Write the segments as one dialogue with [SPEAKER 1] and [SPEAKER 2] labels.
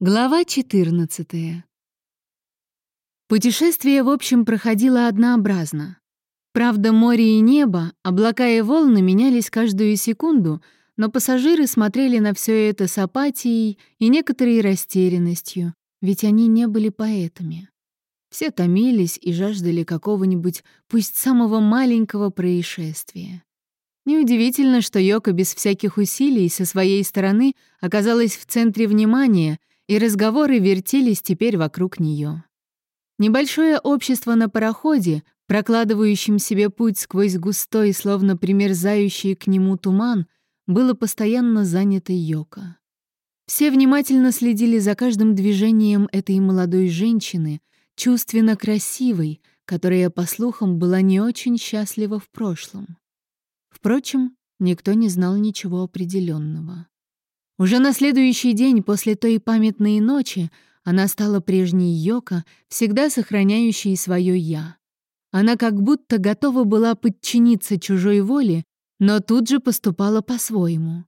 [SPEAKER 1] Глава 14. Путешествие, в общем, проходило однообразно. Правда, море и небо, облака и волны менялись каждую секунду, но пассажиры смотрели на все это с апатией и некоторой растерянностью, ведь они не были поэтами. Все томились и жаждали какого-нибудь, пусть самого маленького происшествия. Неудивительно, что Йока без всяких усилий со своей стороны оказалась в центре внимания и разговоры вертелись теперь вокруг нее. Небольшое общество на пароходе, прокладывающем себе путь сквозь густой, словно примерзающий к нему туман, было постоянно занято Йоко. Все внимательно следили за каждым движением этой молодой женщины, чувственно красивой, которая, по слухам, была не очень счастлива в прошлом. Впрочем, никто не знал ничего определенного. Уже на следующий день после той памятной ночи она стала прежней Йока, всегда сохраняющей свое «я». Она как будто готова была подчиниться чужой воле, но тут же поступала по-своему.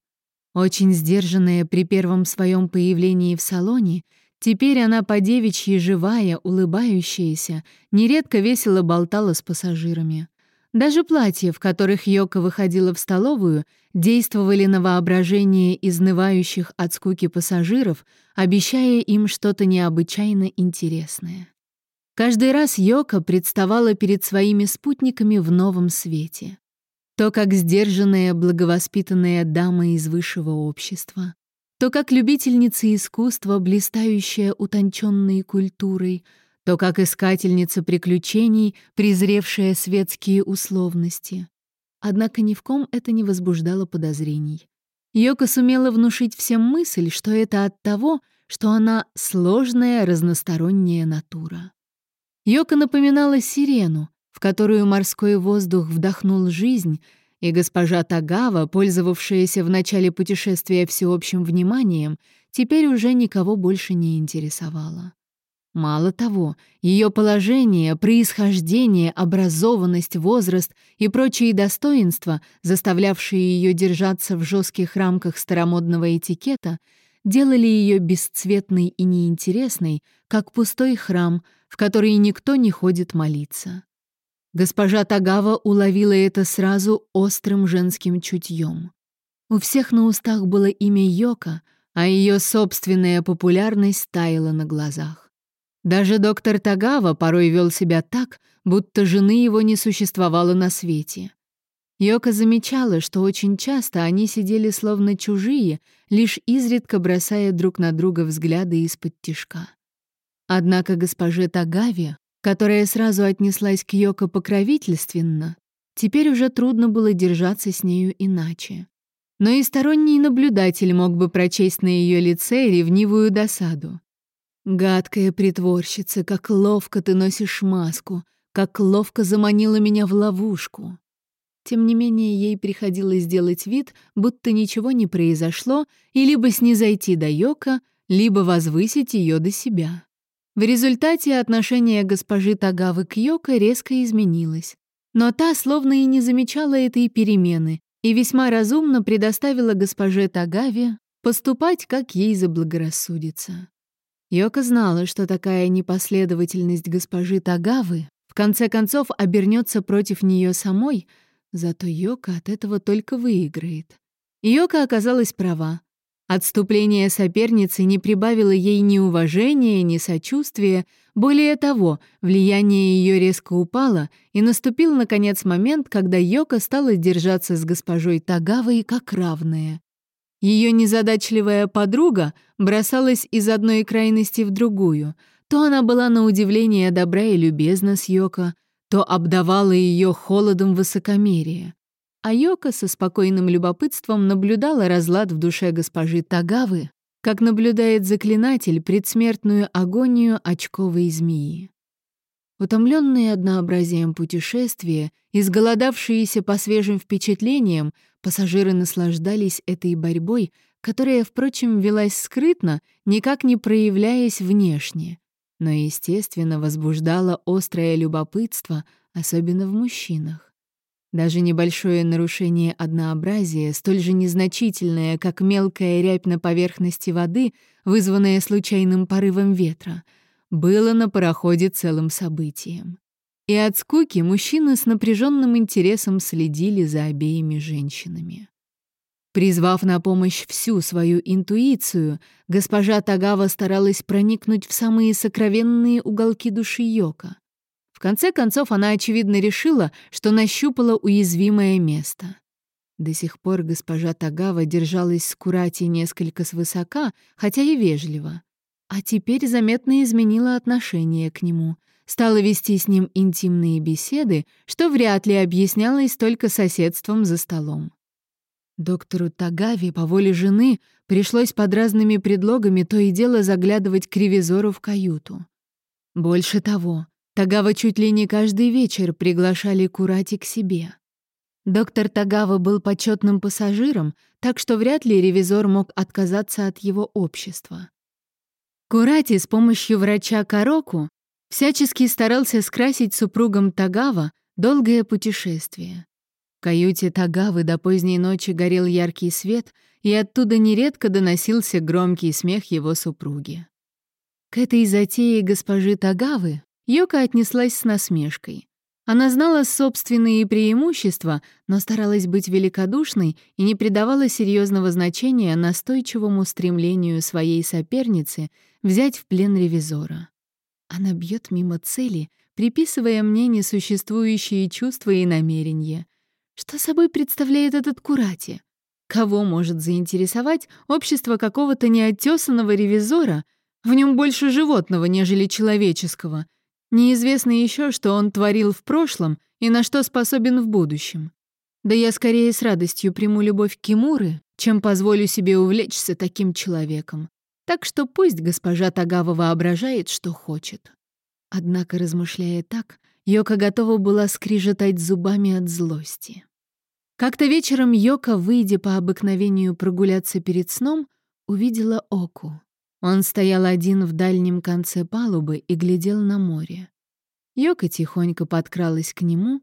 [SPEAKER 1] Очень сдержанная при первом своем появлении в салоне, теперь она по девичьи живая, улыбающаяся, нередко весело болтала с пассажирами. Даже платья, в которых Йока выходила в столовую, действовали на воображение изнывающих от скуки пассажиров, обещая им что-то необычайно интересное. Каждый раз Йока представала перед своими спутниками в новом свете. То как сдержанная, благовоспитанная дама из высшего общества, то как любительница искусства, блистающая утонченной культурой — то как искательница приключений, презревшая светские условности. Однако ни в ком это не возбуждало подозрений. Йока сумела внушить всем мысль, что это от того, что она сложная, разносторонняя натура. Йока напоминала сирену, в которую морской воздух вдохнул жизнь, и госпожа Тагава, пользовавшаяся в начале путешествия всеобщим вниманием, теперь уже никого больше не интересовала. Мало того, ее положение, происхождение, образованность, возраст и прочие достоинства, заставлявшие ее держаться в жестких рамках старомодного этикета, делали ее бесцветной и неинтересной, как пустой храм, в который никто не ходит молиться. Госпожа Тагава уловила это сразу острым женским чутьем. У всех на устах было имя Йока, а ее собственная популярность таяла на глазах. Даже доктор Тагава порой вел себя так, будто жены его не существовало на свете. Йока замечала, что очень часто они сидели словно чужие, лишь изредка бросая друг на друга взгляды из-под тишка. Однако госпоже Тагаве, которая сразу отнеслась к Йоко покровительственно, теперь уже трудно было держаться с нею иначе. Но и сторонний наблюдатель мог бы прочесть на ее лице ревнивую досаду. Гадкая притворщица, как ловко ты носишь маску, как ловко заманила меня в ловушку. Тем не менее, ей приходилось сделать вид, будто ничего не произошло, и либо снизойти до Йока, либо возвысить ее до себя. В результате отношение госпожи Тагавы к Йоко резко изменилось. Но та словно и не замечала этой перемены и весьма разумно предоставила госпоже Тагаве поступать, как ей заблагорассудится. Йока знала, что такая непоследовательность госпожи Тагавы в конце концов обернется против нее самой, зато Йока от этого только выиграет. Йока оказалась права. Отступление соперницы не прибавило ей ни уважения, ни сочувствия. Более того, влияние ее резко упало, и наступил, наконец, момент, когда Йока стала держаться с госпожой Тагавой как равная. Ее незадачливая подруга бросалась из одной крайности в другую. То она была на удивление добра и любезна с Йоко, то обдавала ее холодом высокомерия. А Йока со спокойным любопытством наблюдала разлад в душе госпожи Тагавы, как наблюдает заклинатель предсмертную агонию очковой змеи. Утомленные однообразием путешествия, изголодавшиеся по свежим впечатлениям, пассажиры наслаждались этой борьбой, которая, впрочем, велась скрытно, никак не проявляясь внешне, но, естественно, возбуждала острое любопытство, особенно в мужчинах. Даже небольшое нарушение однообразия, столь же незначительное, как мелкая рябь на поверхности воды, вызванная случайным порывом ветра, было на пароходе целым событием. И от скуки мужчины с напряженным интересом следили за обеими женщинами. Призвав на помощь всю свою интуицию, госпожа Тагава старалась проникнуть в самые сокровенные уголки души Йока. В конце концов, она, очевидно, решила, что нащупала уязвимое место. До сих пор госпожа Тагава держалась с Курати несколько свысока, хотя и вежливо. А теперь заметно изменила отношение к нему, стала вести с ним интимные беседы, что вряд ли объяснялось только соседством за столом. Доктору Тагави по воле жены пришлось под разными предлогами то и дело заглядывать к ревизору в каюту. Больше того, Тагава чуть ли не каждый вечер приглашали Курати к себе. Доктор Тагава был почетным пассажиром, так что вряд ли ревизор мог отказаться от его общества. Курати с помощью врача Кароку всячески старался скрасить супругам Тагава долгое путешествие. В каюте Тагавы до поздней ночи горел яркий свет, и оттуда нередко доносился громкий смех его супруги. К этой затее госпожи Тагавы Йока отнеслась с насмешкой. Она знала собственные преимущества, но старалась быть великодушной и не придавала серьезного значения настойчивому стремлению своей соперницы взять в плен ревизора. Она бьет мимо цели, приписывая мне несуществующие чувства и намерения. Что собой представляет этот Курати? Кого может заинтересовать общество какого-то неоттесанного ревизора? В нем больше животного, нежели человеческого — Неизвестно еще, что он творил в прошлом и на что способен в будущем. Да я скорее с радостью приму любовь Кимуры, чем позволю себе увлечься таким человеком. Так что пусть госпожа Тагава воображает, что хочет. Однако, размышляя так, Йока готова была скрижетать зубами от злости. Как-то вечером Йока, выйдя по обыкновению прогуляться перед сном, увидела Оку. Он стоял один в дальнем конце палубы и глядел на море. Йока тихонько подкралась к нему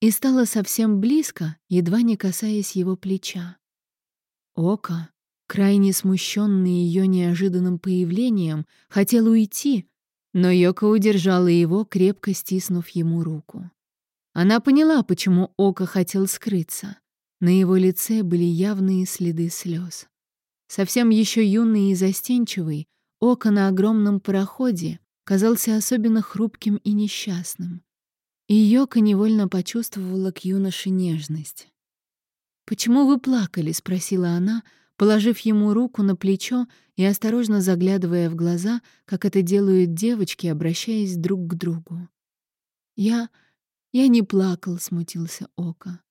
[SPEAKER 1] и стала совсем близко, едва не касаясь его плеча. Ока, крайне смущенный ее неожиданным появлением, хотел уйти, но Йока удержала его, крепко стиснув ему руку. Она поняла, почему Ока хотел скрыться. На его лице были явные следы слез. Совсем еще юный и застенчивый, око на огромном пароходе казался особенно хрупким и несчастным. И Йока невольно почувствовала к юноше нежность. «Почему вы плакали?» — спросила она, положив ему руку на плечо и осторожно заглядывая в глаза, как это делают девочки, обращаясь друг к другу. «Я... я не плакал», — смутился Ока.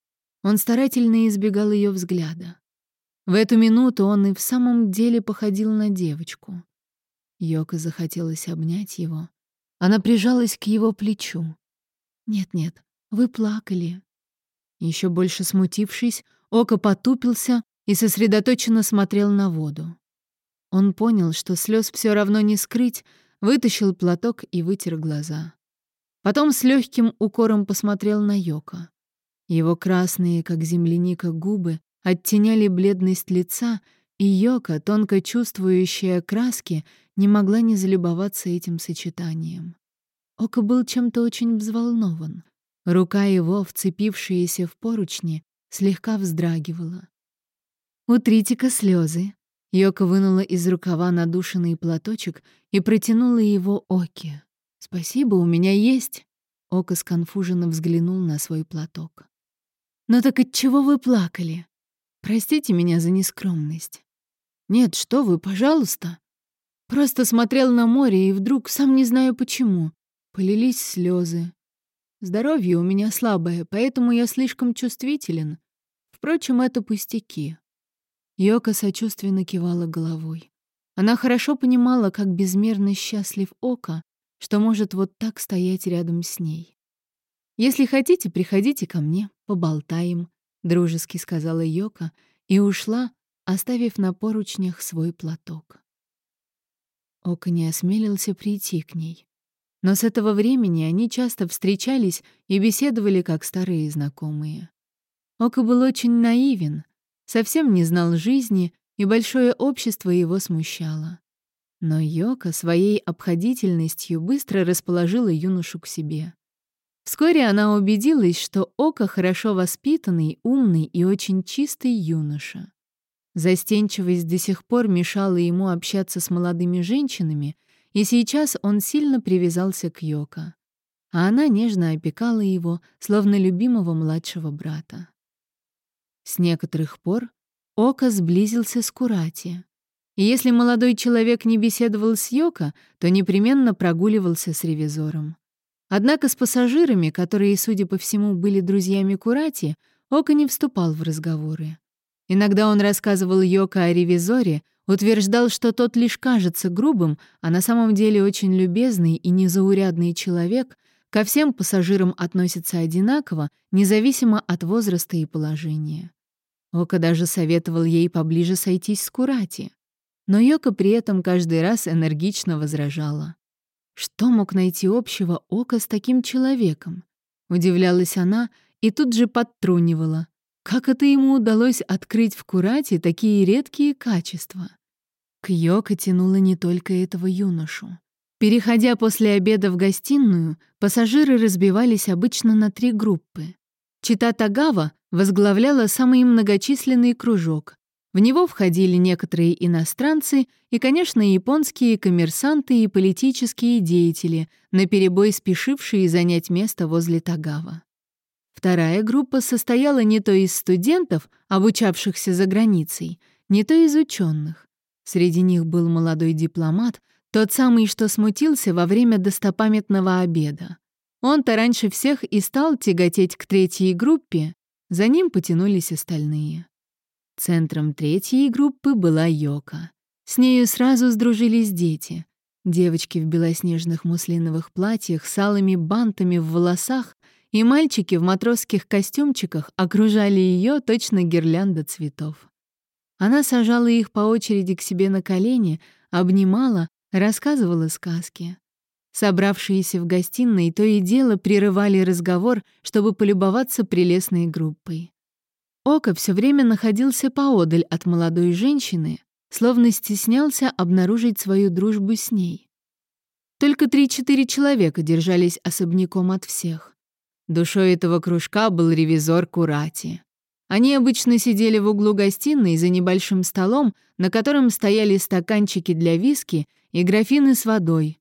[SPEAKER 1] Он старательно избегал ее взгляда. В эту минуту он и в самом деле походил на девочку. Йока захотелось обнять его. Она прижалась к его плечу. «Нет-нет, вы плакали». Еще больше смутившись, Ока потупился и сосредоточенно смотрел на воду. Он понял, что слез все равно не скрыть, вытащил платок и вытер глаза. Потом с легким укором посмотрел на Йока. Его красные, как земляника, губы оттеняли бледность лица, и Йока, тонко чувствующая краски, не могла не залюбоваться этим сочетанием. Ока был чем-то очень взволнован. Рука его, вцепившаяся в поручни, слегка вздрагивала. «Утрите-ка слезы. Йока вынула из рукава надушенный платочек и протянула его Оке. «Спасибо, у меня есть». Ока сконфуженно взглянул на свой платок. «Ну так от чего вы плакали?» Простите меня за нескромность. Нет, что вы, пожалуйста. Просто смотрел на море, и вдруг, сам не знаю почему, полились слезы. Здоровье у меня слабое, поэтому я слишком чувствителен. Впрочем, это пустяки. Йока сочувственно кивала головой. Она хорошо понимала, как безмерно счастлив Ока, что может вот так стоять рядом с ней. «Если хотите, приходите ко мне, поболтаем», — дружески сказала Йока и ушла, оставив на поручнях свой платок. Ока не осмелился прийти к ней. Но с этого времени они часто встречались и беседовали как старые знакомые. Ока был очень наивен, совсем не знал жизни, и большое общество его смущало. Но Йока своей обходительностью быстро расположила юношу к себе. Вскоре она убедилась, что Ока хорошо воспитанный, умный и очень чистый юноша. Застенчивость до сих пор мешала ему общаться с молодыми женщинами, и сейчас он сильно привязался к Йока. А она нежно опекала его, словно любимого младшего брата. С некоторых пор Ока сблизился с Курати. И если молодой человек не беседовал с Йока, то непременно прогуливался с ревизором. Однако с пассажирами, которые, судя по всему, были друзьями Курати, Ока не вступал в разговоры. Иногда он рассказывал Йока о ревизоре, утверждал, что тот лишь кажется грубым, а на самом деле очень любезный и незаурядный человек, ко всем пассажирам относится одинаково, независимо от возраста и положения. Ока даже советовал ей поближе сойтись с Курати. Но Йока при этом каждый раз энергично возражала. Что мог найти общего Ока с таким человеком? Удивлялась она и тут же подтрунивала. Как это ему удалось открыть в Курате такие редкие качества? К Йока тянуло не только этого юношу. Переходя после обеда в гостиную, пассажиры разбивались обычно на три группы. Чита Тагава возглавляла самый многочисленный кружок, в него входили некоторые иностранцы и, конечно, японские коммерсанты и политические деятели, наперебой спешившие занять место возле Тагава. Вторая группа состояла не то из студентов, обучавшихся за границей, не то из ученых. Среди них был молодой дипломат, тот самый, что смутился во время достопамятного обеда. Он-то раньше всех и стал тяготеть к третьей группе, за ним потянулись остальные. Центром третьей группы была Йока. С нею сразу сдружились дети. Девочки в белоснежных муслиновых платьях с алыми бантами в волосах и мальчики в матросских костюмчиках окружали ее точно гирлянда цветов. Она сажала их по очереди к себе на колени, обнимала, рассказывала сказки. Собравшиеся в гостиной то и дело прерывали разговор, чтобы полюбоваться прелестной группой. Ока все время находился поодаль от молодой женщины, словно стеснялся обнаружить свою дружбу с ней. Только три-четыре человека держались особняком от всех. Душой этого кружка был ревизор Курати. Они обычно сидели в углу гостиной за небольшим столом, на котором стояли стаканчики для виски и графины с водой.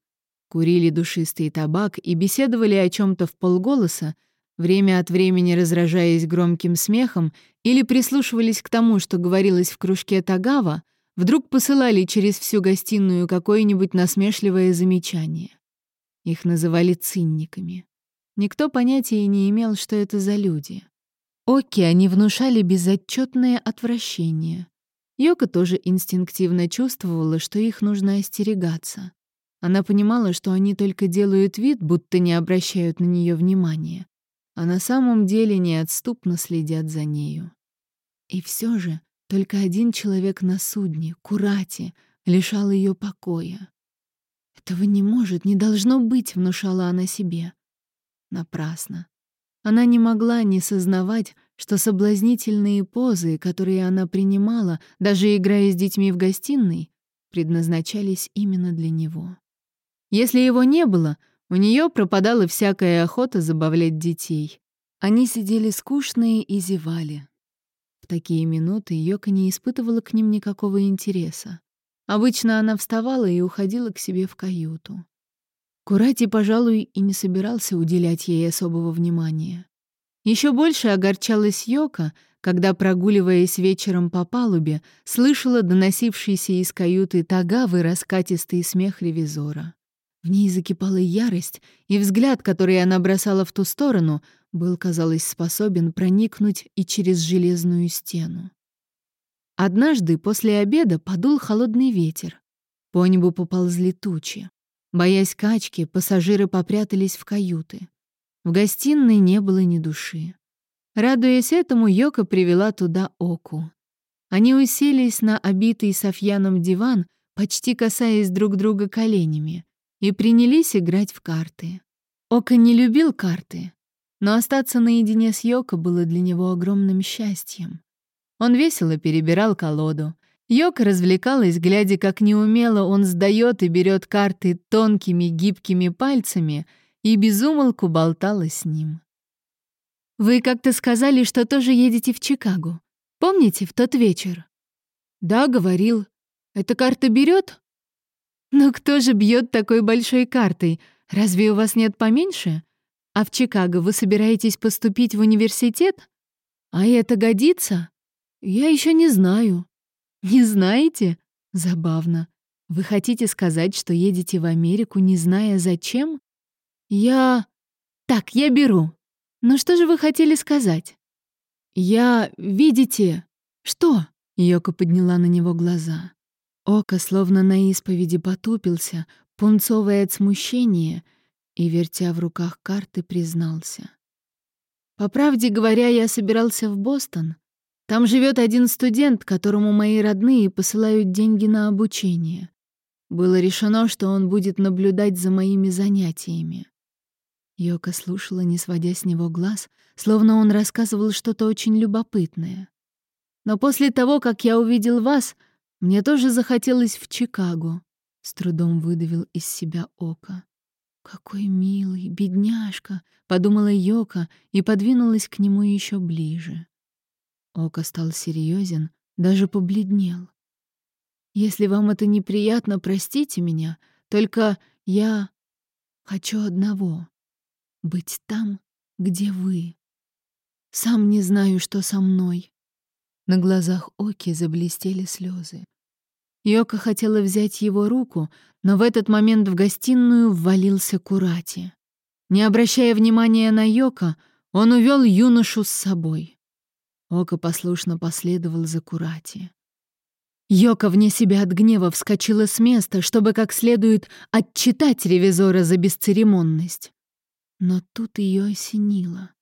[SPEAKER 1] Курили душистый табак и беседовали о чем то в полголоса, время от времени разражаясь громким смехом или прислушивались к тому, что говорилось в кружке Тагава, вдруг посылали через всю гостиную какое-нибудь насмешливое замечание. Их называли цинниками. Никто понятия не имел, что это за люди. Оки они внушали безотчетное отвращение. Йока тоже инстинктивно чувствовала, что их нужно остерегаться. Она понимала, что они только делают вид, будто не обращают на нее внимания, а на самом деле неотступно следят за нею. И все же только один человек на судне, Курати, лишал ее покоя. «Этого не может, не должно быть», — внушала она себе. Напрасно. Она не могла не сознавать, что соблазнительные позы, которые она принимала, даже играя с детьми в гостиной, предназначались именно для него. Если его не было, у нее пропадала всякая охота забавлять детей. Они сидели скучные и зевали. В такие минуты Йока не испытывала к ним никакого интереса. Обычно она вставала и уходила к себе в каюту. Курати, пожалуй, и не собирался уделять ей особого внимания. Еще больше огорчалась Йока, когда, прогуливаясь вечером по палубе, слышала доносившийся из каюты Тагавы раскатистый смех ревизора. В ней закипала ярость, и взгляд, который она бросала в ту сторону, был, казалось, способен проникнуть и через железную стену. Однажды после обеда подул холодный ветер. По небу поползли тучи. Боясь качки, пассажиры попрятались в каюты. В гостиной не было ни души. Радуясь этому, Йока привела туда Оку. Они уселись на обитый софьяном диван, почти касаясь друг друга коленями, и принялись играть в карты. Ока не любил карты, но остаться наедине с Йоко было для него огромным счастьем. Он весело перебирал колоду. Йока развлекалась, глядя, как неумело он сдает и берет карты тонкими гибкими пальцами, и безумолку болтала с ним. «Вы как-то сказали, что тоже едете в Чикаго. Помните, в тот вечер?» «Да, говорил. Эта карта берет? «Ну кто же бьет такой большой картой? Разве у вас нет поменьше? А в Чикаго вы собираетесь поступить в университет? А это годится? Я еще не знаю». «Не знаете? Забавно. Вы хотите сказать, что едете в Америку, не зная зачем?» «Я...» «Так, я беру. Ну что же вы хотели сказать?» «Я... видите...» «Что?» — Йока подняла на него глаза. Око словно на исповеди потупился, пунцовый от смущения, и, вертя в руках карты, признался. «По правде говоря, я собирался в Бостон. Там живет один студент, которому мои родные посылают деньги на обучение. Было решено, что он будет наблюдать за моими занятиями. Йока слушала, не сводя с него глаз, словно он рассказывал что-то очень любопытное. «Но после того, как я увидел вас, мне тоже захотелось в Чикаго», — с трудом выдавил из себя Ока. «Какой милый, бедняжка!» — подумала Йока и подвинулась к нему еще ближе. Ока стал серьезен, даже побледнел. «Если вам это неприятно, простите меня, только я хочу одного быть там, где вы. Сам не знаю, что со мной. На глазах Оки заблестели слезы. Йока хотела взять его руку, но в этот момент в гостиную ввалился Курати. Не обращая внимания на Йока, он увел юношу с собой. Ока послушно последовал за Курати. Йока вне себя от гнева вскочила с места, чтобы как следует отчитать ревизора за бесцеремонность. Но тут ее осенило.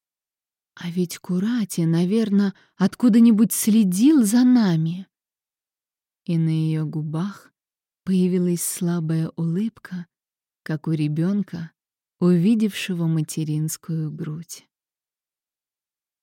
[SPEAKER 1] А ведь Курати, наверное, откуда-нибудь следил за нами. И на ее губах появилась слабая улыбка, как у ребенка, увидевшего материнскую грудь.